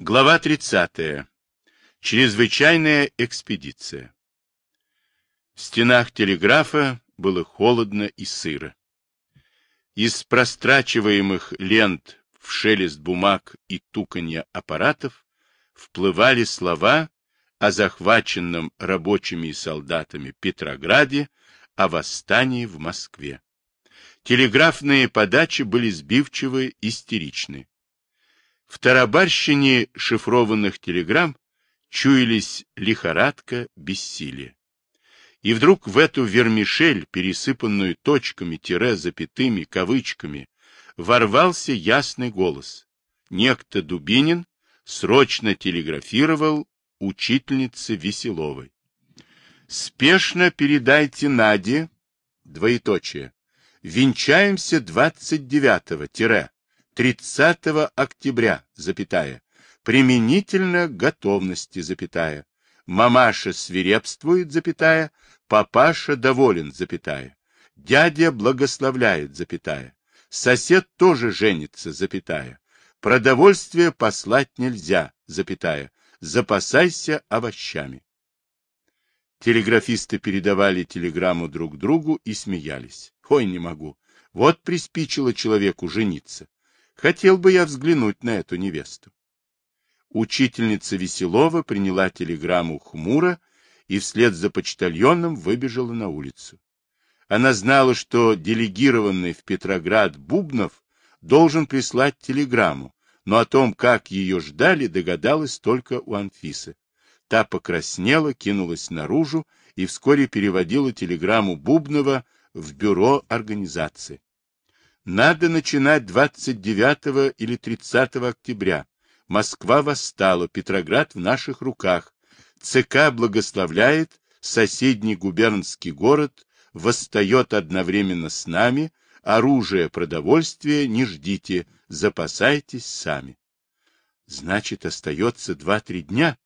Глава 30. Чрезвычайная экспедиция. В стенах телеграфа было холодно и сыро. Из прострачиваемых лент в шелест бумаг и туканья аппаратов вплывали слова о захваченном рабочими и солдатами Петрограде, о восстании в Москве. Телеграфные подачи были сбивчивы, истеричны. В тарабарщине шифрованных телеграмм чуялись лихорадка, бессилие. И вдруг в эту вермишель, пересыпанную точками, тире, запятыми, кавычками, ворвался ясный голос. Некто Дубинин срочно телеграфировал учительнице Веселовой. Спешно передайте Наде, двоеточие, венчаемся 29-30 октября, запятая, применительно готовности, запятая. Мамаша свирепствует, запятая, папаша доволен, запятая. Дядя благословляет, запятая. Сосед тоже женится, запятая. Продовольствие послать нельзя, запятая. Запасайся овощами. Телеграфисты передавали телеграмму друг другу и смеялись. Ой, не могу. Вот приспичило человеку жениться. Хотел бы я взглянуть на эту невесту. Учительница Веселова приняла телеграмму хмуро и вслед за почтальоном выбежала на улицу. Она знала, что делегированный в Петроград Бубнов должен прислать телеграмму, но о том, как ее ждали, догадалась только у Анфисы. Та покраснела, кинулась наружу и вскоре переводила телеграмму Бубнова в бюро организации. Надо начинать 29 или 30 октября. Москва восстала, Петроград в наших руках. ЦК благословляет, соседний губернский город восстает одновременно с нами, оружие, продовольствие не ждите, запасайтесь сами. Значит, остается два-три дня?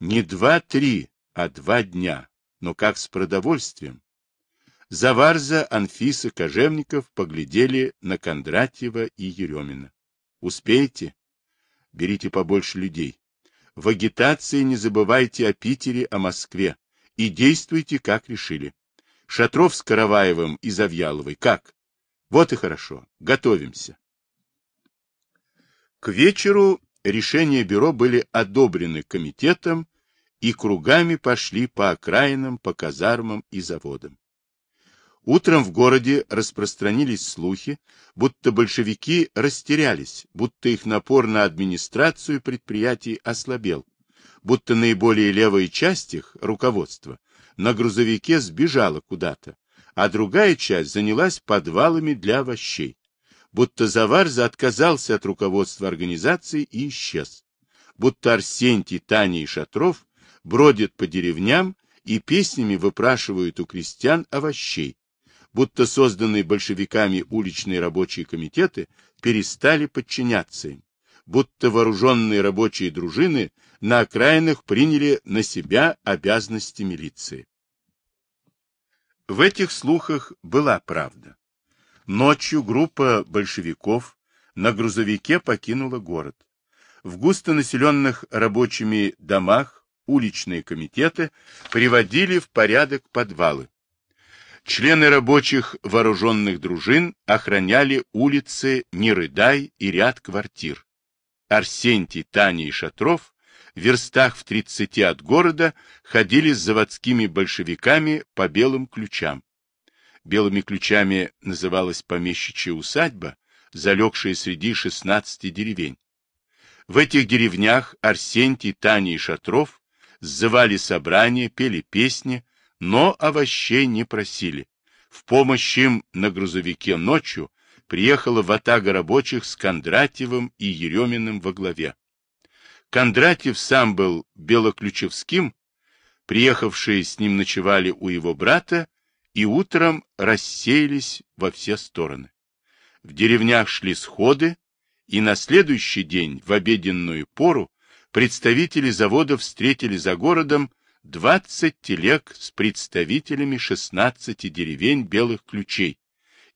Не два-три, а два дня. Но как с продовольствием? Заварза, Анфиса, Кожевников поглядели на Кондратьева и Еремина. Успеете? Берите побольше людей. В агитации не забывайте о Питере, о Москве. И действуйте, как решили. Шатров с Караваевым и Завьяловой. Как? Вот и хорошо. Готовимся. К вечеру решения бюро были одобрены комитетом и кругами пошли по окраинам, по казармам и заводам. Утром в городе распространились слухи, будто большевики растерялись, будто их напор на администрацию предприятий ослабел, будто наиболее левая часть их, руководство, на грузовике сбежала куда-то, а другая часть занялась подвалами для овощей будто Заварза отказался от руководства организации и исчез, будто Арсентий, Таня и Шатров бродят по деревням и песнями выпрашивают у крестьян овощей, будто созданные большевиками уличные рабочие комитеты перестали подчиняться им, будто вооруженные рабочие дружины на окраинах приняли на себя обязанности милиции. В этих слухах была правда. Ночью группа большевиков на грузовике покинула город. В густонаселенных рабочими домах уличные комитеты приводили в порядок подвалы. Члены рабочих вооруженных дружин охраняли улицы Нерыдай и ряд квартир. Арсентий, Таня и Шатров в верстах в 30 от города ходили с заводскими большевиками по белым ключам. Белыми ключами называлась помещичья усадьба, залегшая среди шестнадцати деревень. В этих деревнях Арсентий, Таня и Шатров сзывали собрания, пели песни, но овощей не просили. В помощь им на грузовике ночью приехала ватага рабочих с Кондратьевым и Ереминым во главе. Кондратьев сам был белоключевским, приехавшие с ним ночевали у его брата и утром рассеялись во все стороны. В деревнях шли сходы, и на следующий день, в обеденную пору, представители завода встретили за городом 20 телег с представителями 16 деревень белых ключей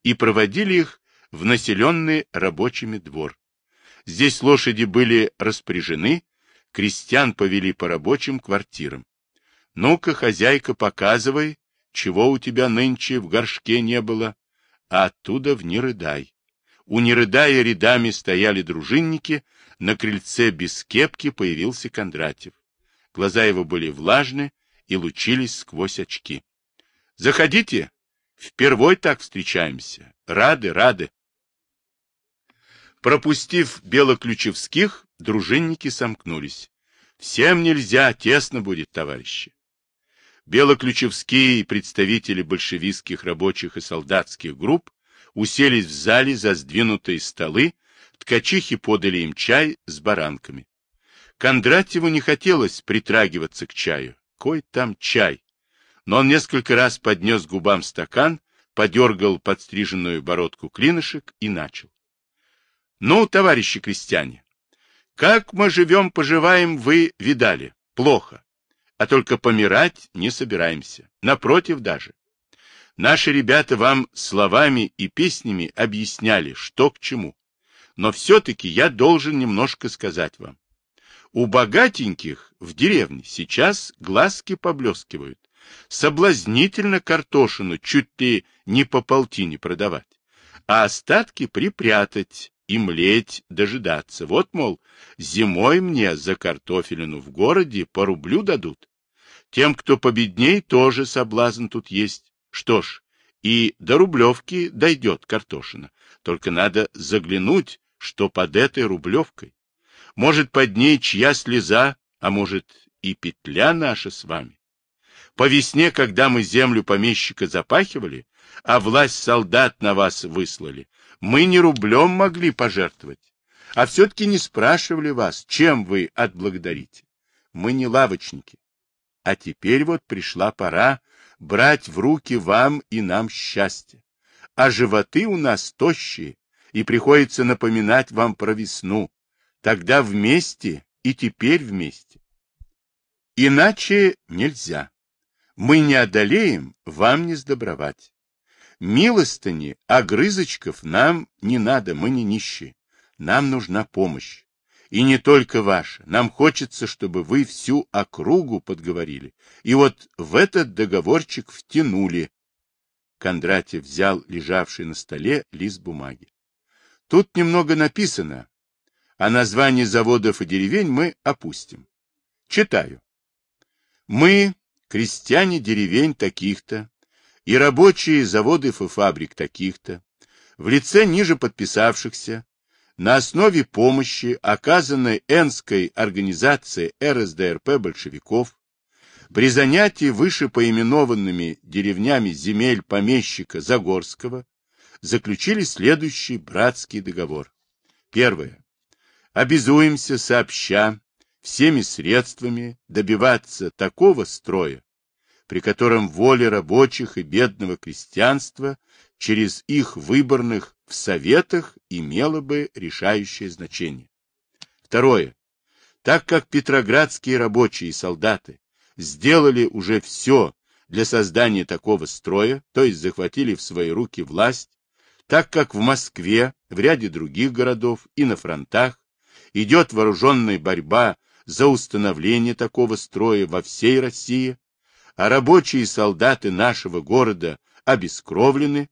и проводили их в населенный рабочими двор. Здесь лошади были распряжены, крестьян повели по рабочим квартирам. Ну-ка, хозяйка, показывай, чего у тебя нынче в горшке не было, а оттуда в Нерыдай. У Нерыдая рядами стояли дружинники, на крыльце без кепки появился Кондратьев. Глаза его были влажны и лучились сквозь очки. — Заходите, впервой так встречаемся. Рады, рады. Пропустив белоключевских, дружинники сомкнулись. Всем нельзя, тесно будет, товарищи. Белоключевские представители большевистских рабочих и солдатских групп уселись в зале за сдвинутые столы, ткачихи подали им чай с баранками. Кондратьеву не хотелось притрагиваться к чаю. Кой там чай? Но он несколько раз поднес губам стакан, подергал подстриженную бородку клинышек и начал. Ну, товарищи крестьяне, как мы живем-поживаем, вы видали. Плохо а только помирать не собираемся. Напротив даже. Наши ребята вам словами и песнями объясняли, что к чему. Но все-таки я должен немножко сказать вам. У богатеньких в деревне сейчас глазки поблескивают. Соблазнительно картошину чуть ли не по полтине продавать, а остатки припрятать и млеть, дожидаться. Вот, мол, зимой мне за картофелину в городе по рублю дадут, тем, кто победней, тоже соблазн тут есть. Что ж, и до Рублевки дойдет картошина. Только надо заглянуть, что под этой Рублевкой. Может, под ней чья слеза, а может, и петля наша с вами. По весне, когда мы землю помещика запахивали, а власть солдат на вас выслали, мы не рублем могли пожертвовать, а все-таки не спрашивали вас, чем вы отблагодарите. Мы не лавочники, а теперь вот пришла пора брать в руки вам и нам счастье. А животы у нас тощие, и приходится напоминать вам про весну. Тогда вместе и теперь вместе. Иначе нельзя. Мы не одолеем, вам не сдобровать. Милостыни, огрызочков нам не надо, мы не нищие. Нам нужна помощь. И не только ваша. Нам хочется, чтобы вы всю округу подговорили. И вот в этот договорчик втянули. Кондратьев взял лежавший на столе лист бумаги. Тут немного написано, а название заводов и деревень мы опустим. Читаю. Мы, крестьяне деревень таких-то, и рабочие заводов и фабрик таких-то, в лице ниже подписавшихся, на основе помощи, оказанной Энской организацией РСДРП большевиков, при занятии выше поименованными деревнями земель помещика Загорского заключили следующий братский договор. Первое. Обязуемся сообща всеми средствами добиваться такого строя, при котором воля рабочих и бедного крестьянства через их выборных в советах имело бы решающее значение. Второе. Так как петроградские рабочие и солдаты сделали уже все для создания такого строя, то есть захватили в свои руки власть, так как в Москве, в ряде других городов и на фронтах идет вооруженная борьба за установление такого строя во всей России, а рабочие и солдаты нашего города обескровлены,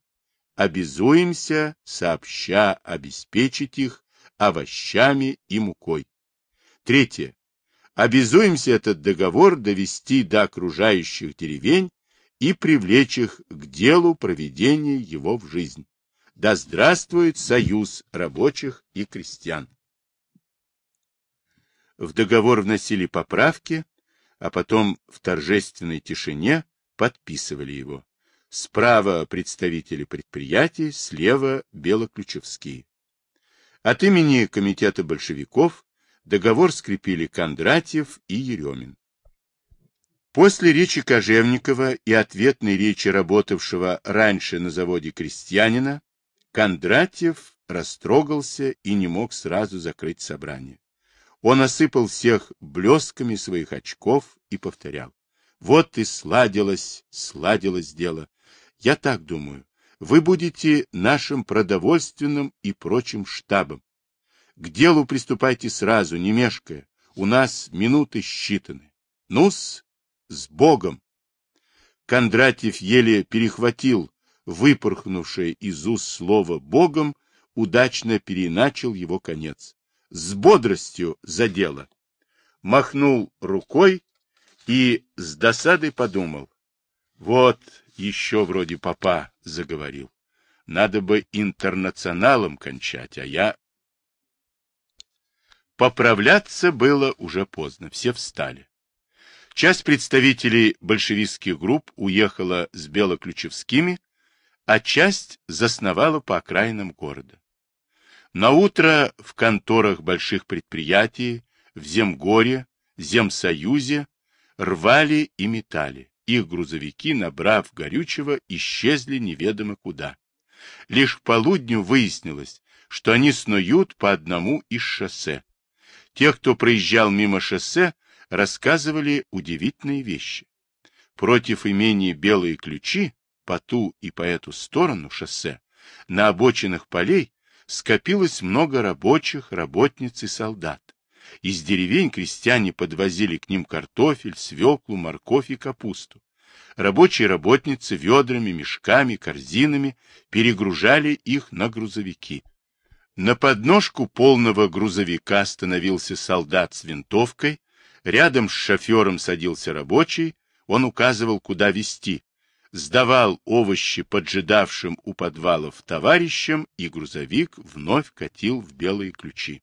обязуемся сообща обеспечить их овощами и мукой. Третье. Обязуемся этот договор довести до окружающих деревень и привлечь их к делу проведения его в жизнь. Да здравствует союз рабочих и крестьян. В договор вносили поправки, а потом в торжественной тишине подписывали его. Справа представители предприятий, слева белоключевские. От имени комитета большевиков договор скрепили Кондратьев и Еремин. После речи Кожевникова и ответной речи работавшего раньше на заводе крестьянина, Кондратьев растрогался и не мог сразу закрыть собрание. Он осыпал всех блесками своих очков и повторял. Вот и сладилось, сладилось дело. Я так думаю. Вы будете нашим продовольственным и прочим штабом. К делу приступайте сразу, не мешкая. У нас минуты считаны. Ну-с, с Богом! Кондратьев еле перехватил выпорхнувшее из уст слово «Богом», удачно переначал его конец. С бодростью за дело. Махнул рукой и с досадой подумал. Вот еще вроде папа заговорил. Надо бы интернационалом кончать, а я... Поправляться было уже поздно, все встали. Часть представителей большевистских групп уехала с Белоключевскими, а часть засновала по окраинам города. На утро в конторах больших предприятий, в Земгоре, Земсоюзе рвали и метали. Их грузовики, набрав горючего, исчезли неведомо куда. Лишь к полудню выяснилось, что они снуют по одному из шоссе. Те, кто проезжал мимо шоссе, рассказывали удивительные вещи. Против имения Белые Ключи, по ту и по эту сторону шоссе, на обочинах полей скопилось много рабочих, работниц и солдат. Из деревень крестьяне подвозили к ним картофель, свеклу, морковь и капусту. Рабочие работницы ведрами, мешками, корзинами перегружали их на грузовики. На подножку полного грузовика становился солдат с винтовкой, рядом с шофером садился рабочий, он указывал, куда везти, сдавал овощи поджидавшим у подвалов товарищам, и грузовик вновь катил в белые ключи.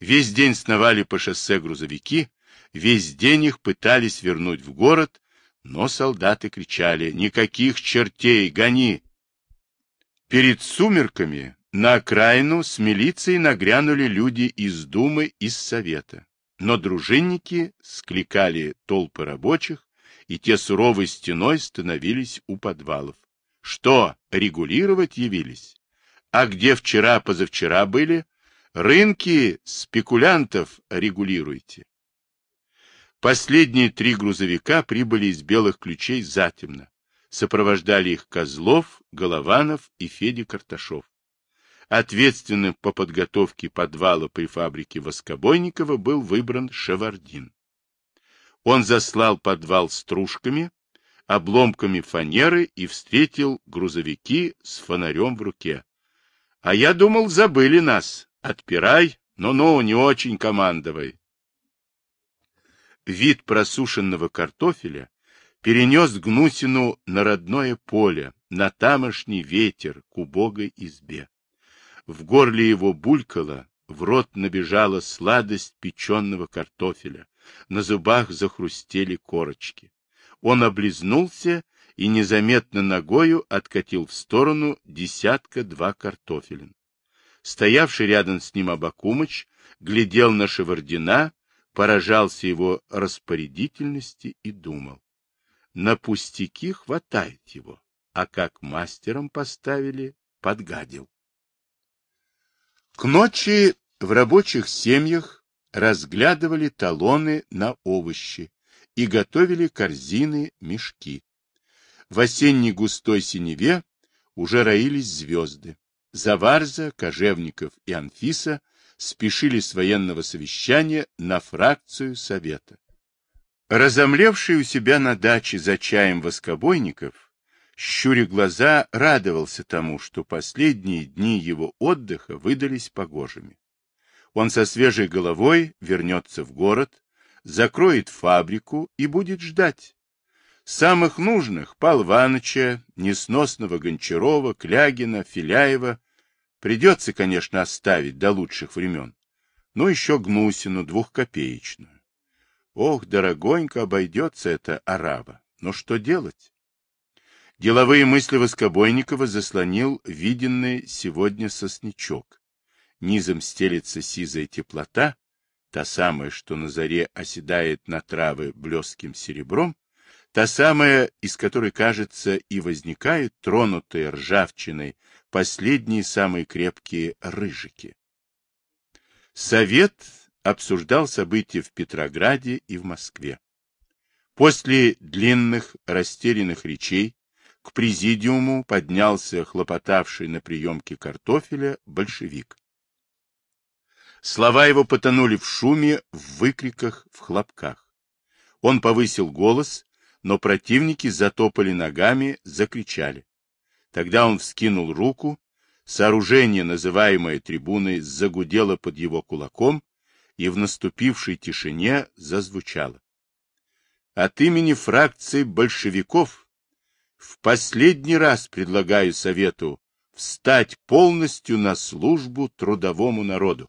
Весь день сновали по шоссе грузовики, весь день их пытались вернуть в город, но солдаты кричали «Никаких чертей, гони!». Перед сумерками на окраину с милицией нагрянули люди из Думы, из Совета. Но дружинники скликали толпы рабочих, и те суровой стеной становились у подвалов. Что, регулировать явились? А где вчера-позавчера были, Рынки спекулянтов регулируйте. Последние три грузовика прибыли из белых ключей затемно. Сопровождали их Козлов, Голованов и Федя Карташов. Ответственным по подготовке подвала при фабрике Воскобойникова был выбран Шевардин. Он заслал подвал стружками, обломками фанеры и встретил грузовики с фонарем в руке. — А я думал, забыли нас, Отпирай, ну-ну, не очень командовай. Вид просушенного картофеля перенес Гнусину на родное поле, на тамошний ветер к убогой избе. В горле его булькало, в рот набежала сладость печеного картофеля, на зубах захрустели корочки. Он облизнулся и незаметно ногою откатил в сторону десятка-два картофелин. Стоявший рядом с ним Абакумыч глядел на Шевардина, поражался его распорядительности и думал. На пустяки хватает его, а как мастером поставили, подгадил. К ночи в рабочих семьях разглядывали талоны на овощи и готовили корзины, мешки. В осенней густой синеве уже роились звезды. Заварза, Кожевников и Анфиса спешили с военного совещания на фракцию Совета. Разомлевший у себя на даче за чаем воскобойников, щуря глаза, радовался тому, что последние дни его отдыха выдались погожими. Он со свежей головой вернется в город, закроет фабрику и будет ждать. Самых нужных — Ивановича, несносного Гончарова, Клягина, Филяева Придется, конечно, оставить до лучших времен. Но еще Гнусину двухкопеечную. Ох, дорогонько обойдется эта арава. Но что делать? Деловые мысли Воскобойникова заслонил виденный сегодня сосничок. Низом стелится сизая теплота, та самая, что на заре оседает на травы блеским серебром, та самая, из которой, кажется, и возникают тронутые ржавчиной последние самые крепкие рыжики. Совет обсуждал события в Петрограде и в Москве. После длинных растерянных речей к президиуму поднялся хлопотавший на приемке картофеля большевик. Слова его потонули в шуме, в выкриках, в хлопках. Он повысил голос, но противники затопали ногами, закричали. Тогда он вскинул руку, сооружение, называемое трибуной, загудело под его кулаком, и в наступившей тишине зазвучало. От имени фракции большевиков в последний раз предлагаю Совету встать полностью на службу трудовому народу.